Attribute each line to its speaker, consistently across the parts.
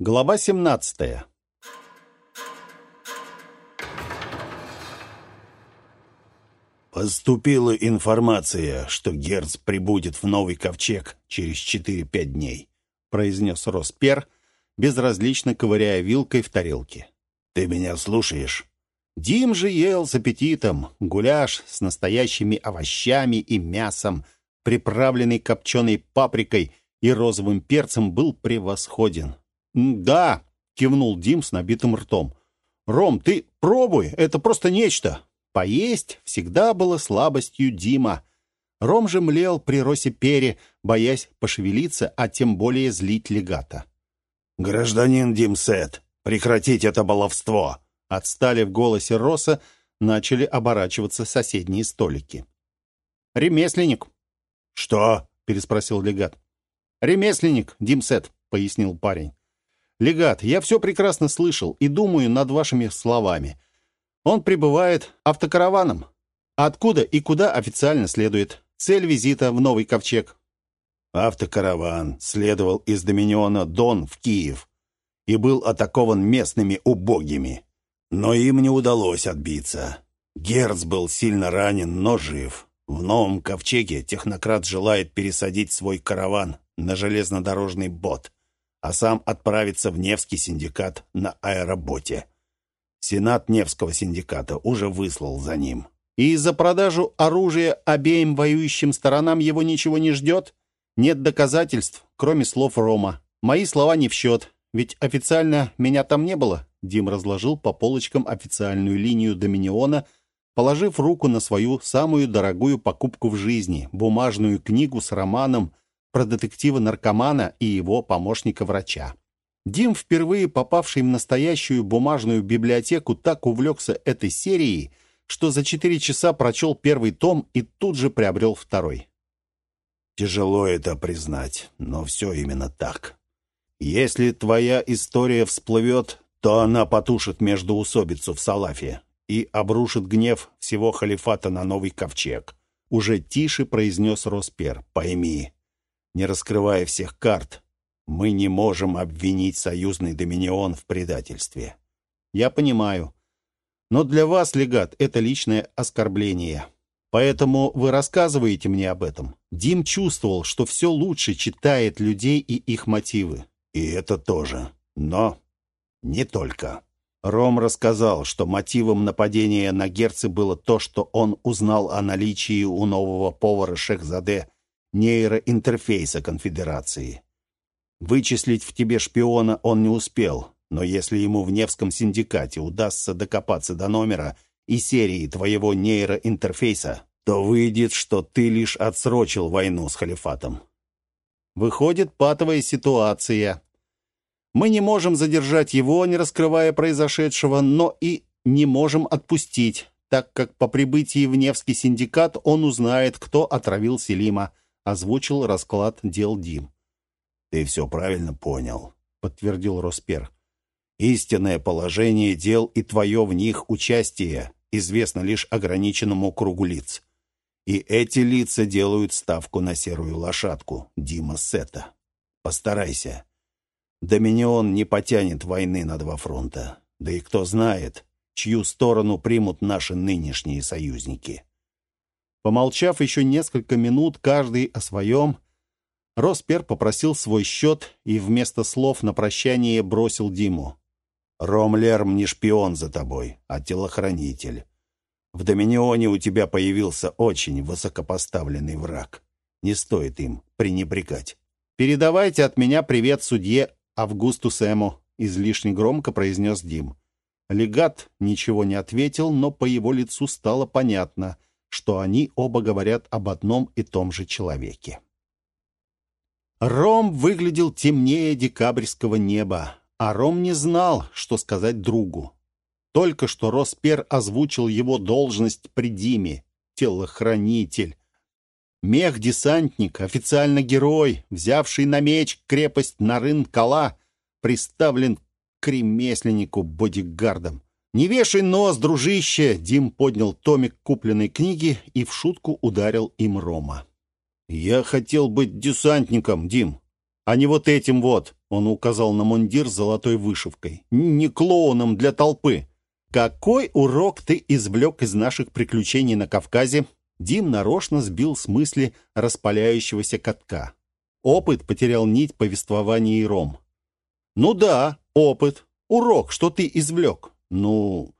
Speaker 1: Глава 17.
Speaker 2: Поступила информация, что Герц прибудет в Новый Ковчег через 4-5 дней, произнес Роспер, безразлично ковыряя вилкой в тарелке. Ты меня слушаешь?
Speaker 1: Дим же ел с аппетитом гуляш с настоящими овощами и мясом, приправленный копченой паприкой и розовым перцем, был превосходен. «Да», — кивнул Дим с набитым ртом. «Ром, ты пробуй, это просто нечто». Поесть всегда было слабостью Дима. Ром же млел при росе пере, боясь пошевелиться, а тем более злить легата.
Speaker 2: «Гражданин Димсет, прекратить это баловство!»
Speaker 1: Отстали в голосе Роса, начали оборачиваться соседние столики. «Ремесленник».
Speaker 2: «Что?»
Speaker 1: — переспросил легат. «Ремесленник, Димсет», — пояснил парень. «Легат, я все прекрасно слышал и думаю над вашими словами. Он прибывает автокараваном. Откуда и куда официально следует? Цель визита в Новый Ковчег».
Speaker 2: Автокараван следовал из Доминиона Дон в Киев и был атакован местными убогими. Но им не удалось отбиться. Герц был сильно ранен, но жив. В Новом Ковчеге технократ желает пересадить свой караван на железнодорожный бот а сам отправиться в Невский синдикат на аэроботе. Сенат Невского синдиката уже выслал за ним.
Speaker 1: И за продажу оружия обеим воюющим сторонам его ничего не ждет? Нет доказательств, кроме слов Рома. Мои слова не в счет, ведь официально меня там не было. Дим разложил по полочкам официальную линию Доминиона, положив руку на свою самую дорогую покупку в жизни — бумажную книгу с романом про детектива-наркомана и его помощника-врача. Дим, впервые попавший в настоящую бумажную библиотеку, так увлекся этой серией, что за четыре часа прочел первый том и тут же приобрел второй.
Speaker 2: Тяжело это признать, но все именно так. Если твоя история всплывет, то она потушит междоусобицу в Салафе и обрушит гнев всего халифата на новый ковчег. Уже тише произнес Роспер. Пойми, не раскрывая всех карт, мы не можем обвинить союзный доминион в предательстве.
Speaker 1: Я понимаю. Но для вас, легат, это личное оскорбление. Поэтому вы рассказываете мне об этом. Дим чувствовал, что все лучше читает людей и их мотивы.
Speaker 2: И это тоже. Но не только. Ром рассказал, что мотивом нападения на Герцы было то, что он узнал о наличии у нового повара Шехзаде нейроинтерфейса конфедерации. Вычислить в тебе шпиона он не успел, но если ему в Невском синдикате удастся докопаться до номера и серии твоего нейроинтерфейса, то выйдет, что ты лишь отсрочил войну с халифатом.
Speaker 1: Выходит патовая ситуация. Мы не можем задержать его, не раскрывая произошедшего, но и не можем отпустить, так как по прибытии в Невский синдикат он узнает, кто отравил Селима, озвучил расклад дел Дим.
Speaker 2: «Ты все правильно понял», — подтвердил Роспер. «Истинное положение дел и твое в них участие известно лишь ограниченному кругу лиц. И эти лица делают ставку на серую лошадку, Дима Сета. Постарайся. Доминион не потянет войны на два фронта. Да и кто знает, чью сторону примут наши нынешние союзники».
Speaker 1: Помолчав еще несколько минут, каждый о своем, Роспер попросил свой счет и вместо слов на прощание бросил Диму.
Speaker 2: «Ромлерм не шпион за тобой, а телохранитель. В Доминионе у тебя появился очень высокопоставленный враг. Не стоит им пренебрегать».
Speaker 1: «Передавайте от меня привет судье Августу Сэму», — излишне громко произнес Дим. Легат ничего не ответил, но по его лицу стало понятно — что они оба говорят об одном и том же человеке. Ром выглядел темнее декабрьского неба, а Ром не знал, что сказать другу. Только что Роспер озвучил его должность при Диме, телохранитель. Мех-десантник, официально герой, взявший на меч крепость Нарын-Кала, приставлен к ремесленнику-бодигардам. «Не вешай нос, дружище!» Дим поднял томик купленной книги и в шутку ударил им Рома. «Я хотел быть десантником, Дим, а не вот этим вот!» Он указал на мундир с золотой вышивкой. «Не клоуном для толпы!» «Какой урок ты извлек из наших приключений на Кавказе?» Дим нарочно сбил с мысли распаляющегося катка. Опыт потерял нить повествования и ром. «Ну да, опыт. Урок, что ты извлек?» «Ну,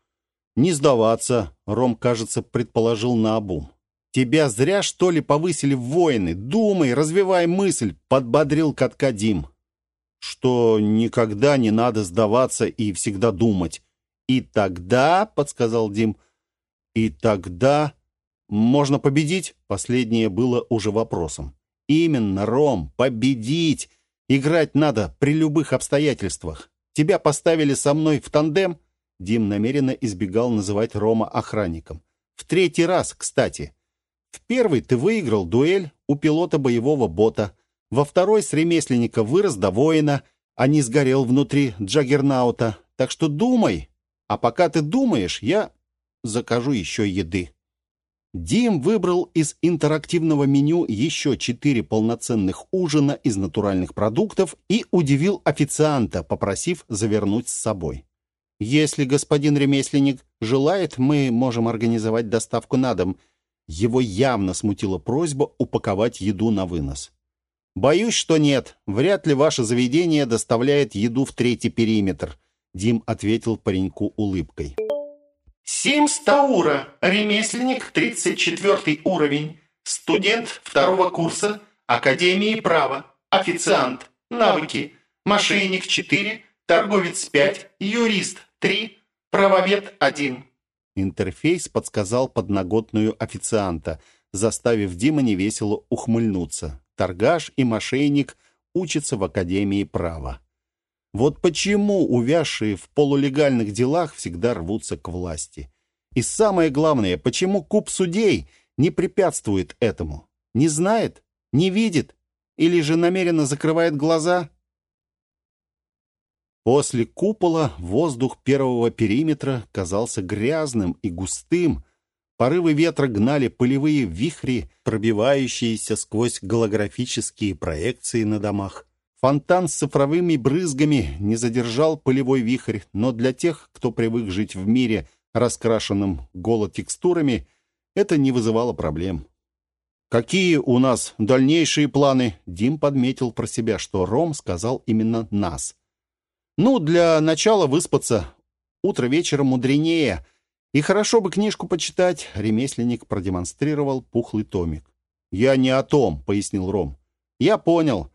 Speaker 1: не сдаваться», — Ром, кажется, предположил наобум. «Тебя зря, что ли, повысили в воины? Думай, развивай мысль», — подбодрил катка Дим. «Что никогда не надо сдаваться и всегда думать». «И тогда», — подсказал Дим, — «и тогда можно победить?» Последнее было уже вопросом. «Именно, Ром, победить! Играть надо при любых обстоятельствах. Тебя поставили со мной в тандем?» Дим намеренно избегал называть Рома охранником. «В третий раз, кстати. В первый ты выиграл дуэль у пилота боевого бота. Во второй с ремесленника вырос до воина, а не сгорел внутри Джаггернаута. Так что думай. А пока ты думаешь, я закажу еще еды». Дим выбрал из интерактивного меню еще четыре полноценных ужина из натуральных продуктов и удивил официанта, попросив завернуть с собой. «Если господин ремесленник желает, мы можем организовать доставку на дом». Его явно смутила просьба упаковать еду на вынос. «Боюсь, что нет. Вряд ли ваше заведение доставляет еду в третий периметр», Дим ответил пареньку улыбкой.
Speaker 3: Симс Таура, ремесленник, 34 уровень, студент второго курса, Академии права, официант, навыки, мошенник 4, торговец 5, юрист 3, правовед 1.
Speaker 1: Интерфейс подсказал подноготную официанта, заставив Дима невесело ухмыльнуться. Торгаш и мошенник учатся в Академии права. Вот почему увязшие в полулегальных делах всегда рвутся к власти. И самое главное, почему куб судей не препятствует этому? Не знает? Не видит? Или же намеренно закрывает глаза? После купола воздух первого периметра казался грязным и густым. Порывы ветра гнали пылевые вихри, пробивающиеся сквозь голографические проекции на домах. Фонтан с цифровыми брызгами не задержал пылевой вихрь, но для тех, кто привык жить в мире, раскрашенным голотекстурами, это не вызывало проблем. «Какие у нас дальнейшие планы?» Дим подметил про себя, что Ром сказал именно «нас». «Ну, для начала выспаться. Утро вечером мудренее. И хорошо бы книжку почитать», — ремесленник продемонстрировал пухлый томик. «Я не о том», — пояснил Ром. «Я понял.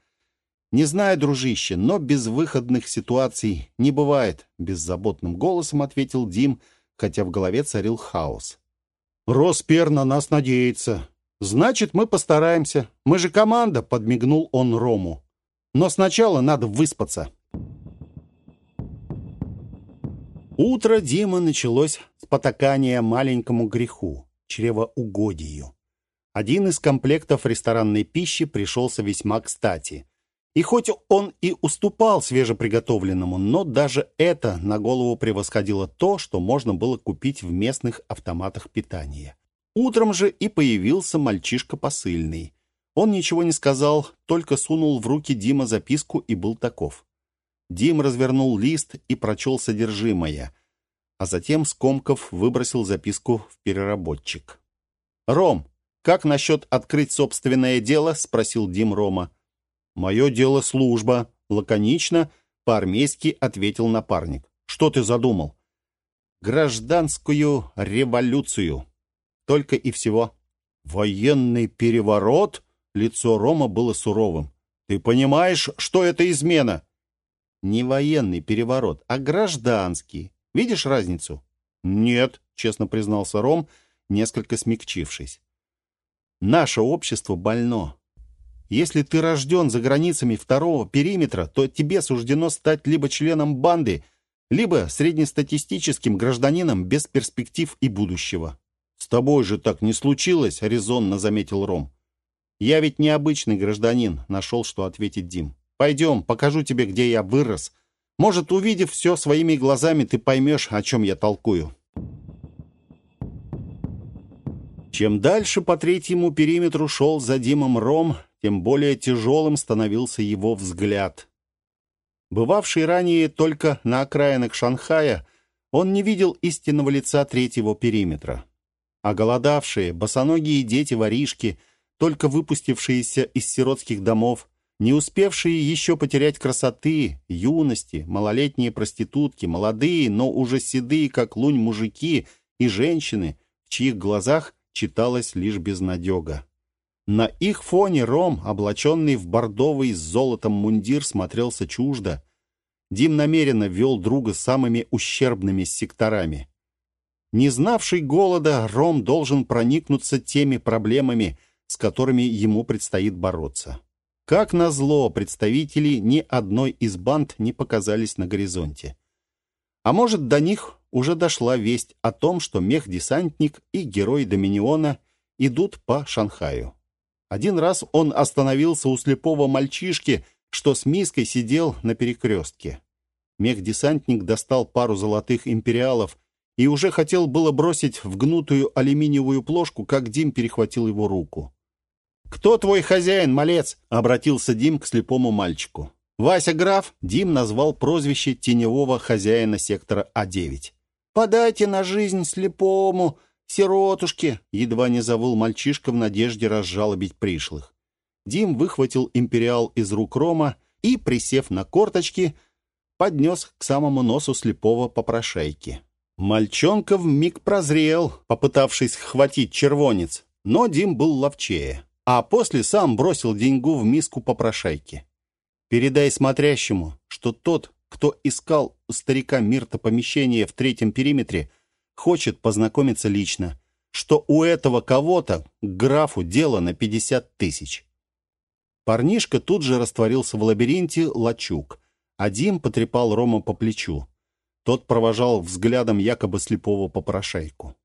Speaker 1: «Не знаю, дружище, но безвыходных ситуаций не бывает», — беззаботным голосом ответил Дим, хотя в голове царил хаос. «Роспер на нас надеется. Значит, мы постараемся. Мы же команда», — подмигнул он Рому. «Но сначала надо выспаться». Утро Дима началось с потакания маленькому греху, чревоугодию. Один из комплектов ресторанной пищи пришелся весьма кстати — и хоть он и уступал свежеприготовленному, но даже это на голову превосходило то, что можно было купить в местных автоматах питания. Утром же и появился мальчишка посыльный. Он ничего не сказал, только сунул в руки Дима записку и был таков. Дим развернул лист и прочел содержимое, а затем, скомков, выбросил записку в переработчик. «Ром, как насчет открыть собственное дело?» — спросил Дим Рома. «Мое дело служба», — лаконично, по-армейски ответил напарник. «Что ты задумал?» «Гражданскую революцию. Только и всего». «Военный переворот?» Лицо Рома было суровым. «Ты понимаешь, что это измена?» «Не военный переворот, а гражданский. Видишь разницу?» «Нет», — честно признался Ром, несколько смягчившись. «Наше общество больно. Если ты рожден за границами второго периметра, то тебе суждено стать либо членом банды, либо среднестатистическим гражданином без перспектив и будущего. «С тобой же так не случилось», — резонно заметил Ром. «Я ведь необычный гражданин», — нашел, что ответить Дим. «Пойдем, покажу тебе, где я вырос. Может, увидев все своими глазами, ты поймешь, о чем я толкую». Чем дальше по третьему периметру шел за Димом Ром, тем более тяжелым становился его взгляд. Бывавший ранее только на окраинах Шанхая, он не видел истинного лица третьего периметра. А голодавшие, босоногие дети-воришки, только выпустившиеся из сиротских домов, не успевшие еще потерять красоты, юности, малолетние проститутки, молодые, но уже седые, как лунь, мужики и женщины, в чьих глазах читалась лишь безнадега. На их фоне Ром, облаченный в бордовый с золотом мундир, смотрелся чуждо. Дим намеренно вел друга самыми ущербными секторами. Не знавший голода, Ром должен проникнуться теми проблемами, с которыми ему предстоит бороться. Как назло, представители ни одной из банд не показались на горизонте. А может, до них уже дошла весть о том, что мех-десантник и герой Доминиона идут по Шанхаю. Один раз он остановился у слепого мальчишки, что с миской сидел на перекрестке. Мех-десантник достал пару золотых империалов и уже хотел было бросить в гнутую алюминиевую плошку, как Дим перехватил его руку. «Кто твой хозяин, малец?» — обратился Дим к слепому мальчику. Вася Граф Дим назвал прозвище теневого хозяина сектора А9. «Подайте на жизнь слепому!» «Сиротушки!» — едва не завыл мальчишка в надежде разжалобить пришлых. Дим выхватил империал из рук Рома и, присев на корточки, поднес к самому носу слепого попрошайки. Мальчонка вмиг прозрел, попытавшись хватить червонец, но Дим был ловчее, а после сам бросил деньгу в миску попрошайки. «Передай смотрящему, что тот, кто искал у старика Мирта помещение в третьем периметре, — хочет познакомиться лично, что у этого кого-то графу дело на 50 тысяч. Парнишка тут же растворился в лабиринте лачуг, а Дим потрепал Рома по плечу. Тот провожал взглядом якобы слепого попрошайку.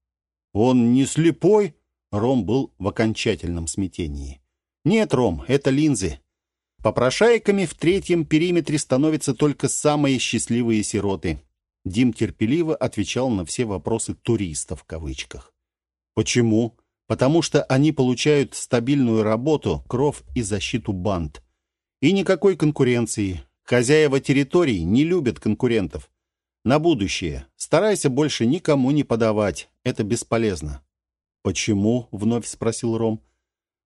Speaker 1: «Он не слепой?» Ром был в окончательном смятении. «Нет, Ром, это линзы. Попрошайками в третьем периметре становятся только самые счастливые сироты. Дим терпеливо отвечал на все вопросы туристов в кавычках. Почему? Потому что они получают стабильную работу, кров и защиту банд. И никакой конкуренции. Хозяева территорий не любят конкурентов. На будущее. Старайся больше никому не подавать. Это бесполезно. «Почему?» — вновь спросил Ром.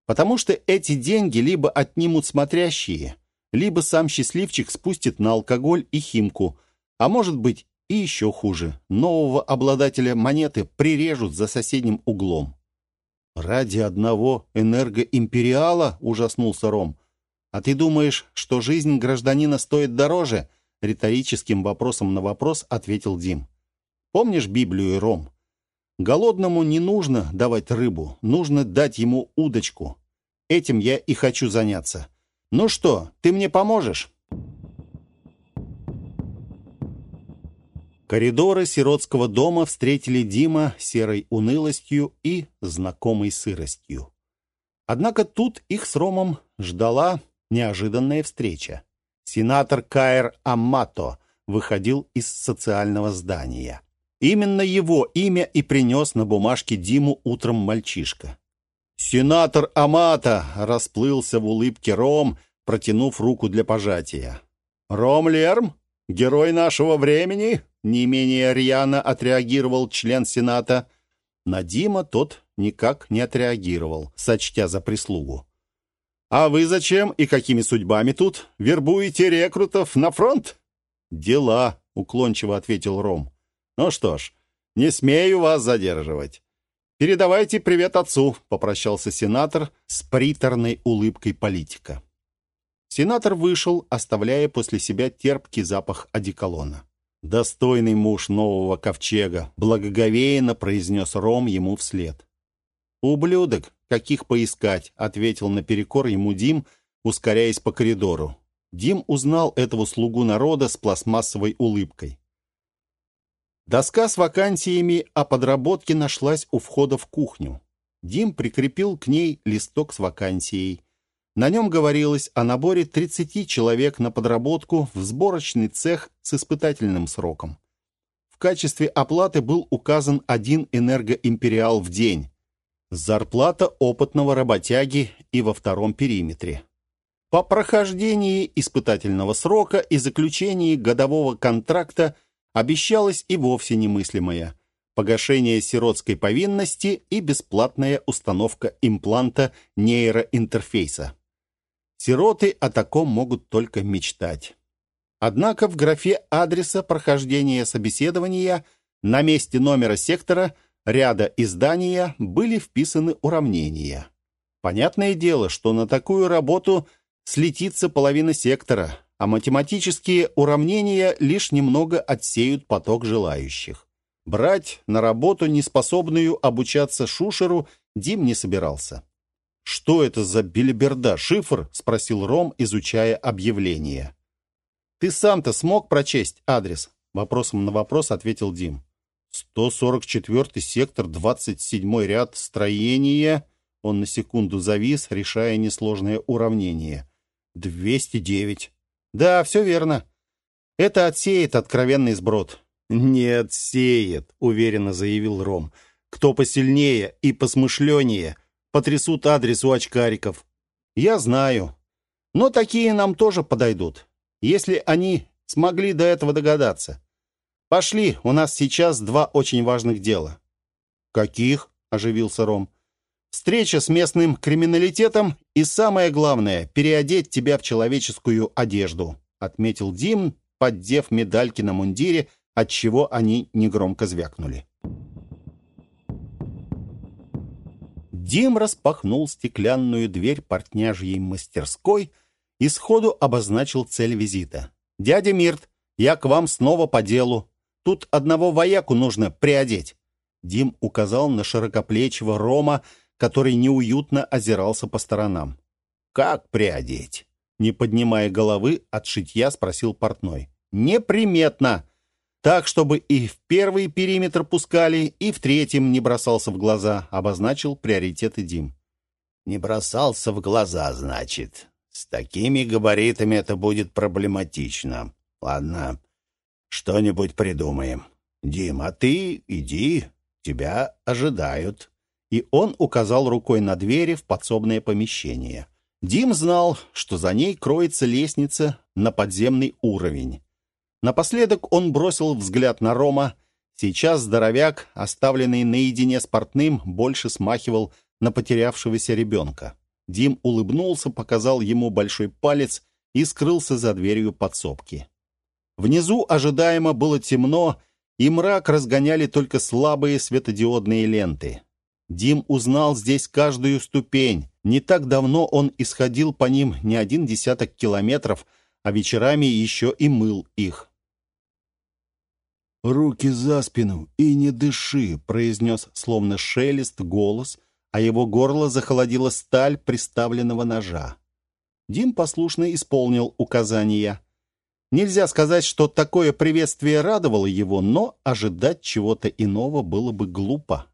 Speaker 1: «Потому что эти деньги либо отнимут смотрящие, либо сам счастливчик спустит на алкоголь и химку, а может быть и еще хуже, нового обладателя монеты прирежут за соседним углом. «Ради одного энергоимпериала?» — ужаснулся Ром. «А ты думаешь, что жизнь гражданина стоит дороже?» — риторическим вопросом на вопрос ответил Дим. «Помнишь Библию, Ром? Голодному не нужно давать рыбу, нужно дать ему удочку. Этим я и хочу заняться. Ну что, ты мне поможешь?» Коридоры сиротского дома встретили Дима серой унылостью и знакомой сыростью. Однако тут их с Ромом ждала неожиданная встреча. Сенатор Каэр Амато выходил из социального здания. Именно его имя и принес на бумажке Диму утром мальчишка. «Сенатор Амато!» — расплылся в улыбке Ром, протянув руку для пожатия. «Ром Лерм? Герой нашего времени?» Не менее рьяно отреагировал член Сената. На Дима тот никак не отреагировал, сочтя за прислугу. «А вы зачем и какими судьбами тут? Вербуете рекрутов на фронт?» «Дела», — уклончиво ответил Ром. «Ну что ж, не смею вас задерживать. Передавайте привет отцу», — попрощался сенатор с приторной улыбкой политика. Сенатор вышел, оставляя после себя терпкий запах одеколона. «Достойный муж нового ковчега», — благоговейно произнес Ром ему вслед. «Ублюдок, каких поискать», — ответил наперекор ему Дим, ускоряясь по коридору. Дим узнал этого слугу народа с пластмассовой улыбкой. Доска с вакансиями о подработке нашлась у входа в кухню. Дим прикрепил к ней листок с вакансией. На нем говорилось о наборе 30 человек на подработку в сборочный цех с испытательным сроком. В качестве оплаты был указан один энергоимпериал в день. Зарплата опытного работяги и во втором периметре. По прохождении испытательного срока и заключении годового контракта обещалось и вовсе немыслимое – погашение сиротской повинности и бесплатная установка импланта нейроинтерфейса. Сироты о таком могут только мечтать. Однако в графе адреса прохождения собеседования на месте номера сектора, ряда издания были вписаны уравнения. Понятное дело, что на такую работу слетится половина сектора, а математические уравнения лишь немного отсеют поток желающих. Брать на работу неспособную обучаться Шушеру Дим не собирался. «Что это за белиберда, шифр?» — спросил Ром, изучая объявление. «Ты сам-то смог прочесть адрес?» Вопросом на вопрос ответил Дим. «144-й сектор, 27-й ряд, строение...» Он на секунду завис, решая несложное уравнение. «209». «Да, все верно. Это отсеет откровенный сброд». «Не отсеет», — уверенно заявил Ром. «Кто посильнее и посмышленнее, потрясут адрес у очкариков. Я знаю. Но такие нам тоже подойдут, если они смогли до этого догадаться. Пошли, у нас сейчас два очень важных дела. Каких? оживился Ром. Встреча с местным криминалитетом и самое главное переодеть тебя в человеческую одежду, отметил Дим, поддев медальки на мундире, от чего они негромко звякнули. Дим распахнул стеклянную дверь портняжьей мастерской и сходу обозначил цель визита. «Дядя Мирт, я к вам снова по делу. Тут одного вояку нужно приодеть». Дим указал на широкоплечего Рома, который неуютно озирался по сторонам. «Как приодеть?» Не поднимая головы от шитья, спросил портной. «Неприметно так, чтобы и в первый периметр пускали, и в третьем не бросался в глаза, обозначил приоритеты Дим.
Speaker 2: Не бросался в глаза, значит. С такими габаритами это будет проблематично. Ладно, что-нибудь придумаем. Дим, а ты иди, тебя ожидают.
Speaker 1: И он указал рукой на двери в подсобное помещение. Дим знал, что за ней кроется лестница на подземный уровень. Напоследок он бросил взгляд на Рома. Сейчас здоровяк, оставленный наедине с портным, больше смахивал на потерявшегося ребенка. Дим улыбнулся, показал ему большой палец и скрылся за дверью подсобки. Внизу ожидаемо было темно, и мрак разгоняли только слабые светодиодные ленты. Дим узнал здесь каждую ступень. Не так давно он исходил по ним не один десяток километров, а вечерами еще и мыл их. «Руки за спину и не дыши», — произнес словно шелест голос, а его горло захолодила сталь приставленного ножа. Дим послушно исполнил указания. Нельзя сказать, что такое приветствие радовало его, но ожидать чего-то иного было бы глупо.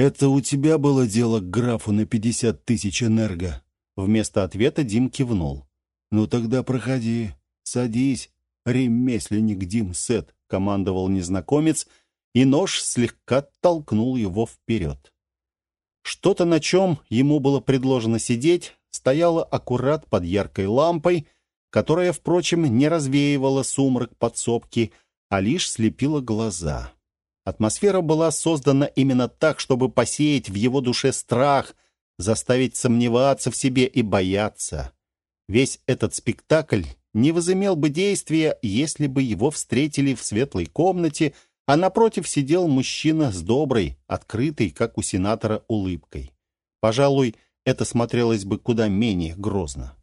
Speaker 1: «Это у тебя было дело к графу на пятьдесят тысяч энерго?» Вместо ответа Дим кивнул. «Ну тогда проходи, садись, ремесленник Дим Сет» командовал незнакомец, и нож слегка толкнул его вперед. Что-то, на чем ему было предложено сидеть, стояло аккурат под яркой лампой, которая, впрочем, не развеивала сумрак подсобки, а лишь слепила глаза. Атмосфера была создана именно так, чтобы посеять в его душе страх, заставить сомневаться в себе и бояться. Весь этот спектакль не возымел бы действия, если бы его встретили в светлой комнате, а напротив сидел мужчина с доброй, открытой, как у сенатора, улыбкой. Пожалуй, это смотрелось бы куда менее грозно.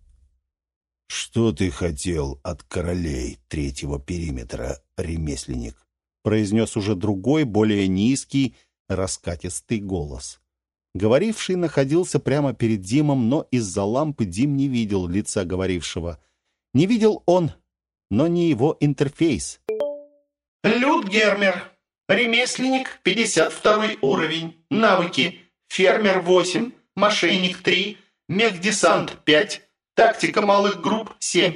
Speaker 2: «Что ты хотел от королей третьего периметра, ремесленник?»
Speaker 1: Произнес уже другой, более низкий, раскатистый голос. Говоривший находился прямо перед Димом, но из-за лампы Дим не видел лица говорившего. Не видел он, но не его интерфейс.
Speaker 3: Люд Гермер. Ремесленник, 52 уровень. Навыки. Фермер 8, мошенник 3, мехдесант 5, тактика малых групп 7.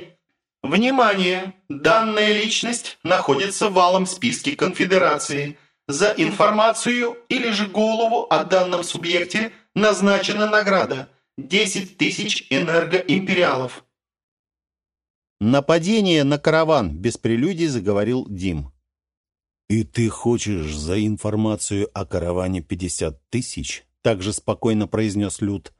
Speaker 3: Внимание! Данная личность находится в валом списке конфедерации. За информацию или же голову о данном субъекте назначена награда 10 тысяч энергоимпериалов.
Speaker 1: «Нападение на караван», — без прелюдий заговорил Дим.
Speaker 2: «И ты хочешь за информацию о караване пятьдесят тысяч?» — также спокойно произнес Люд.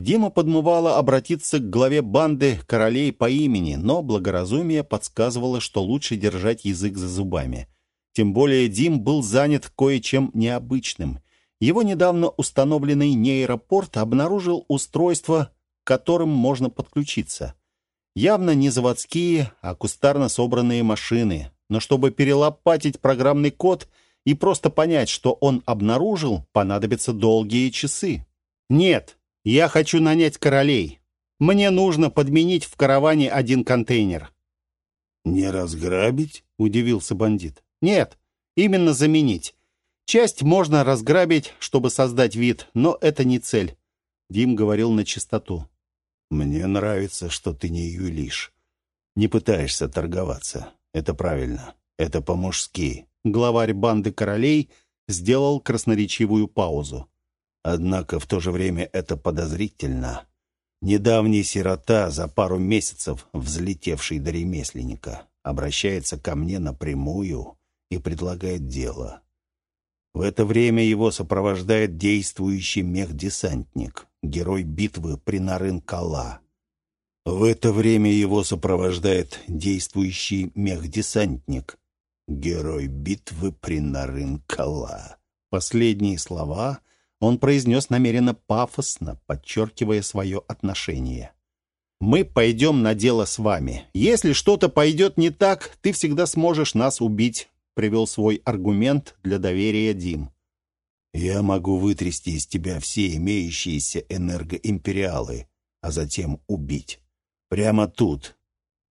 Speaker 1: Дима подмывала обратиться к главе банды королей по имени, но благоразумие подсказывало, что лучше держать язык за зубами. Тем более Дим был занят кое-чем необычным. Его недавно установленный нейропорт обнаружил устройство, к которым можно подключиться. Явно не заводские, а кустарно собранные машины. Но чтобы перелопатить программный код и просто понять, что он обнаружил, понадобятся долгие часы. «Нет», я хочу нанять королей. Мне нужно подменить в караване один контейнер».
Speaker 2: «Не разграбить?» — удивился бандит.
Speaker 1: «Нет, именно заменить. Часть можно разграбить, чтобы создать вид, но это не цель». Дим говорил на чистоту.
Speaker 2: «Мне нравится, что ты не юлишь. Не пытаешься торговаться. Это правильно. Это по-мужски».
Speaker 1: Главарь банды королей сделал красноречивую паузу.
Speaker 2: Однако в то же время это подозрительно. Недавний сирота, за пару месяцев взлетевший до ремесленника, обращается ко мне напрямую и предлагает дело. В это время его сопровождает действующий мехдесантник, герой битвы при Нарын-Кала. В это время его сопровождает действующий мехдесантник, герой битвы при Нарын-Кала.
Speaker 1: Последние слова он произнес намеренно пафосно, подчеркивая свое отношение. «Мы пойдем на дело с вами. Если что-то пойдет не так, ты всегда сможешь нас убить», привел свой аргумент для доверия Дим.
Speaker 2: «Я могу вытрясти из тебя все имеющиеся энергоимпериалы, а затем убить. Прямо тут,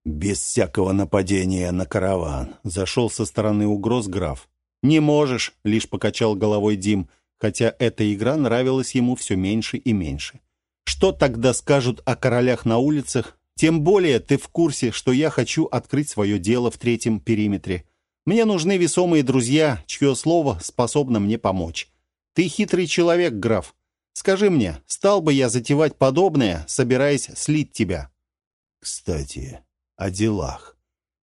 Speaker 2: без всякого нападения на караван»,
Speaker 1: зашел со стороны угроз граф. «Не можешь», — лишь покачал головой Дим хотя эта игра нравилась ему все меньше и меньше. Что тогда скажут о королях на улицах? Тем более ты в курсе, что я хочу открыть свое дело в третьем периметре. Мне нужны весомые друзья, чье слово способно мне помочь. Ты хитрый человек, граф. Скажи мне, стал бы я затевать подобное, собираясь слить тебя?
Speaker 2: Кстати, о делах.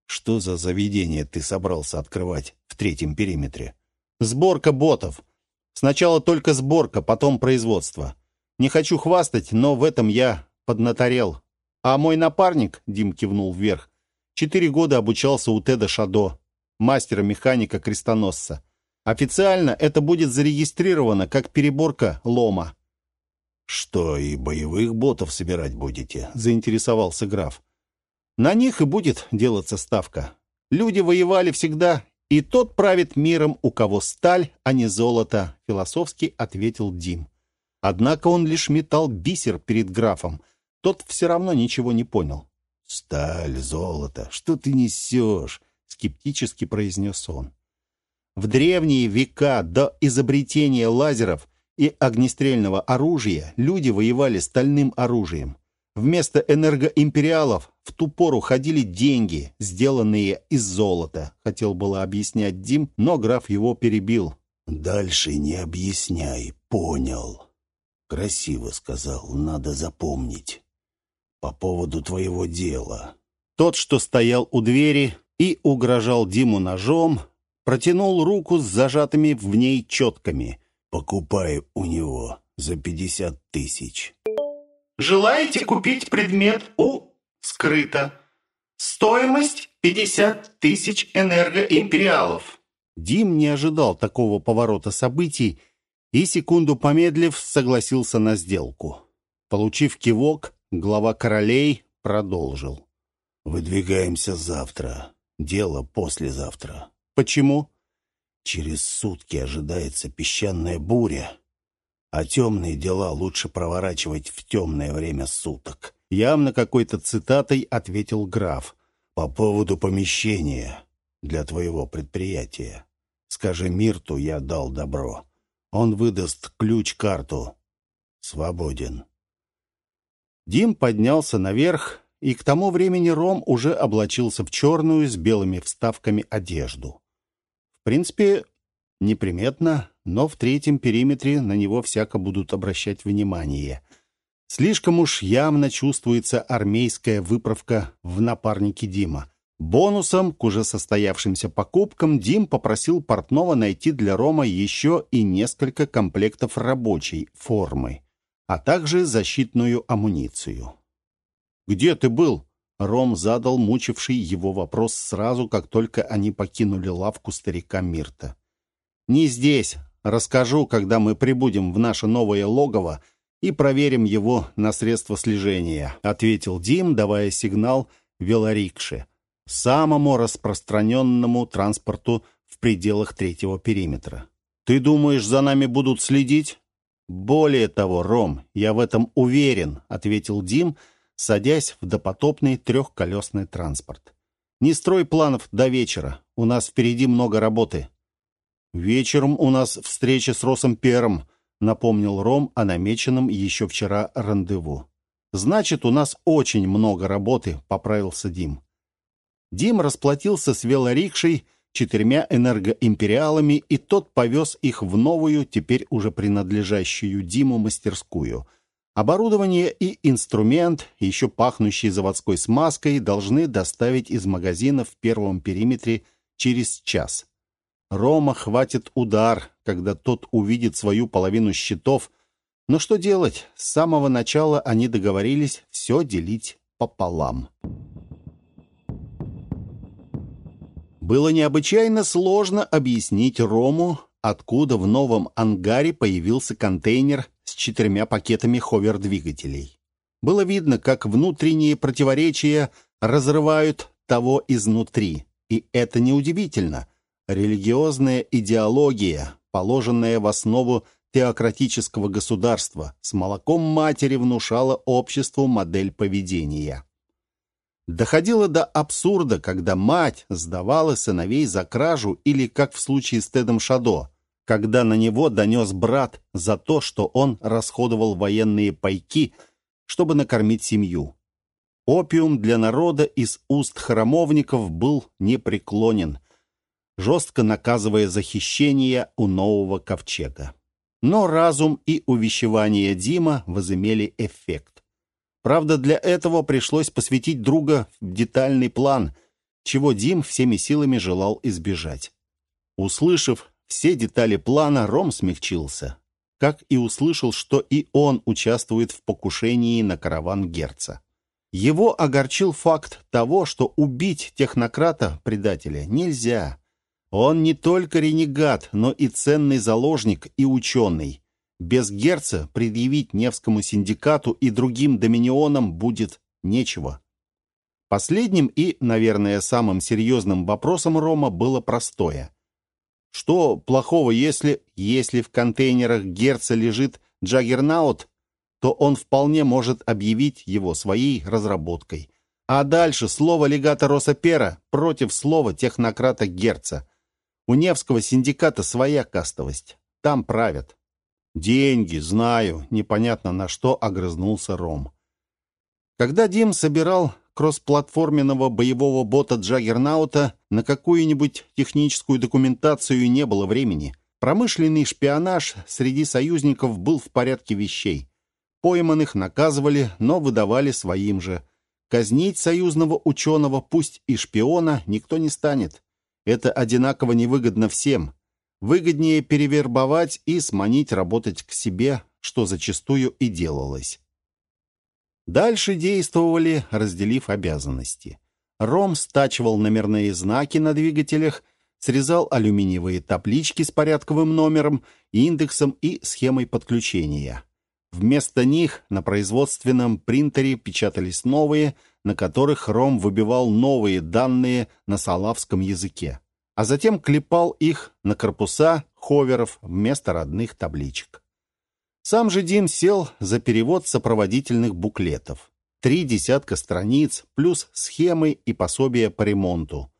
Speaker 2: Что за заведение ты собрался открывать в третьем периметре?
Speaker 1: Сборка ботов. Сначала только сборка, потом производство. Не хочу хвастать, но в этом я поднаторел. А мой напарник, Дим кивнул вверх, четыре года обучался у Теда Шадо, мастера-механика-крестоносца. Официально это будет зарегистрировано как переборка лома.
Speaker 2: «Что, и боевых ботов собирать будете?» — заинтересовался граф.
Speaker 1: «На них и будет делаться ставка. Люди воевали всегда «И тот правит миром, у кого сталь, а не золото», — философски ответил Дим. Однако он лишь метал бисер перед графом. Тот все равно ничего не понял.
Speaker 2: «Сталь, золото, что ты несешь?» — скептически произнес он.
Speaker 1: В древние века до изобретения лазеров и огнестрельного оружия люди воевали стальным оружием. Вместо энергоимпериалов в ту пору ходили деньги, сделанные из золота. Хотел было объяснять Дим, но граф его перебил.
Speaker 2: «Дальше не объясняй, понял. Красиво сказал, надо запомнить. По поводу твоего дела».
Speaker 1: Тот, что стоял у двери и угрожал Диму ножом, протянул руку с зажатыми в ней четками.
Speaker 2: «Покупай у него за пятьдесят тысяч».
Speaker 3: Желаете купить предмет у скрыто. Стоимость 50 тысяч энергоимпериалов.
Speaker 1: Дим не ожидал такого поворота событий и, секунду помедлив, согласился на сделку. Получив кивок, глава королей продолжил.
Speaker 2: «Выдвигаемся завтра. Дело послезавтра».
Speaker 1: «Почему?»
Speaker 2: «Через сутки ожидается песчаная буря а темные дела лучше проворачивать в темное время суток.
Speaker 1: Явно какой-то цитатой ответил граф.
Speaker 2: По поводу помещения для твоего предприятия. Скажи Мирту, я дал добро. Он выдаст ключ-карту. Свободен.
Speaker 1: Дим поднялся наверх, и к тому времени Ром уже облачился в черную с белыми вставками одежду. В принципе, неприметно, но в третьем периметре на него всяко будут обращать внимание. Слишком уж явно чувствуется армейская выправка в напарнике Дима. Бонусом к уже состоявшимся покупкам Дим попросил портного найти для Рома еще и несколько комплектов рабочей формы, а также защитную амуницию. «Где ты был?» Ром задал мучивший его вопрос сразу, как только они покинули лавку старика Мирта. «Не здесь. Расскажу, когда мы прибудем в наше новое логово и проверим его на средства слежения», ответил Дим, давая сигнал велорикше, самому распространенному транспорту в пределах третьего периметра. «Ты думаешь, за нами будут следить?» «Более того, Ром, я в этом уверен», — ответил Дим, — садясь в допотопный трехколесный транспорт. «Не строй планов до вечера. У нас впереди много работы». «Вечером у нас встреча с Росом Пером», — напомнил Ром о намеченном еще вчера рандеву. «Значит, у нас очень много работы», — поправился Дим. Дим расплатился с велорикшей, четырьмя энергоимпериалами, и тот повез их в новую, теперь уже принадлежащую Диму, мастерскую — Оборудование и инструмент, еще пахнущий заводской смазкой, должны доставить из магазина в первом периметре через час. Рома хватит удар, когда тот увидит свою половину счетов. Но что делать? С самого начала они договорились все делить пополам. Было необычайно сложно объяснить Рому, откуда в новом ангаре появился контейнер с четырьмя пакетами ховер-двигателей. Было видно, как внутренние противоречия разрывают того изнутри. И это неудивительно. Религиозная идеология, положенная в основу теократического государства, с молоком матери внушала обществу модель поведения. Доходило до абсурда, когда мать сдавала сыновей за кражу или, как в случае с Тедом Шадо, когда на него донес брат за то, что он расходовал военные пайки, чтобы накормить семью. Опиум для народа из уст храмовников был непреклонен, жестко наказывая захищение у нового ковчега. Но разум и увещевание Дима возымели эффект. Правда, для этого пришлось посвятить друга в детальный план, чего Дим всеми силами желал избежать. Услышав все детали плана Ром смягчился, как и услышал, что и он участвует в покушении на караван Герца. Его огорчил факт того, что убить технократа-предателя нельзя. Он не только ренегат, но и ценный заложник и ученый. Без Герца предъявить Невскому синдикату и другим доминионам будет нечего. Последним и, наверное, самым серьезным вопросом Рома было простое. Что плохого, если, если в контейнерах Герца лежит Джаггернаут, то он вполне может объявить его своей разработкой. А дальше слово легата Росапера против слова технократа Герца. У Невского синдиката своя кастовость. Там правят. «Деньги, знаю», — непонятно на что огрызнулся Ром. Когда Дим собирал кроссплатформенного боевого бота Джаггернаута на какую-нибудь техническую документацию не было времени. Промышленный шпионаж среди союзников был в порядке вещей. Пойманных наказывали, но выдавали своим же. Казнить союзного ученого, пусть и шпиона, никто не станет. Это одинаково невыгодно всем. Выгоднее перевербовать и сманить работать к себе, что зачастую и делалось. Дальше действовали, разделив обязанности. Ром стачивал номерные знаки на двигателях, срезал алюминиевые таблички с порядковым номером, индексом и схемой подключения. Вместо них на производственном принтере печатались новые, на которых Ром выбивал новые данные на салавском языке, а затем клепал их на корпуса ховеров вместо родных табличек. Сам же Дим сел за перевод сопроводительных буклетов. Три десятка страниц, плюс схемы и пособия по ремонту.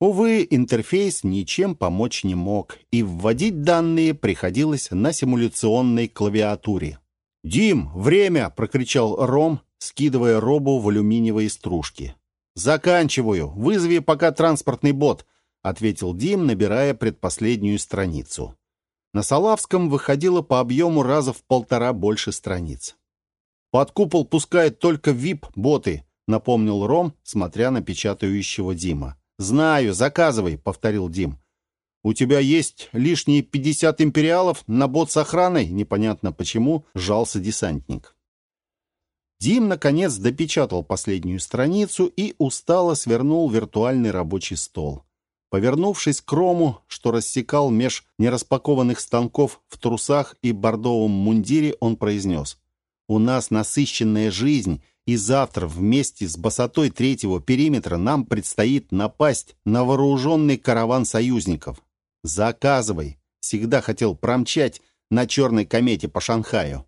Speaker 1: Увы, интерфейс ничем помочь не мог, и вводить данные приходилось на симуляционной клавиатуре. «Дим, время!» — прокричал Ром, скидывая робу в алюминиевые стружки. «Заканчиваю. Вызови пока транспортный бот», — ответил Дим, набирая предпоследнюю страницу. На Салавском выходило по объему раза в полтора больше страниц. Под купол пускают только VIP-боты», — напомнил Ром, смотря на печатающего Дима. «Знаю, заказывай», — повторил Дим. «У тебя есть лишние 50 империалов на бот с охраной?» Непонятно почему сжался десантник. Дим, наконец, допечатал последнюю страницу и устало свернул виртуальный рабочий стол. Повернувшись к Рому, что рассекал меж нераспакованных станков в трусах и бордовом мундире, он произнес. «У нас насыщенная жизнь, и завтра вместе с босотой третьего периметра нам предстоит напасть на вооруженный караван союзников. Заказывай. Всегда хотел промчать на черной комете по Шанхаю».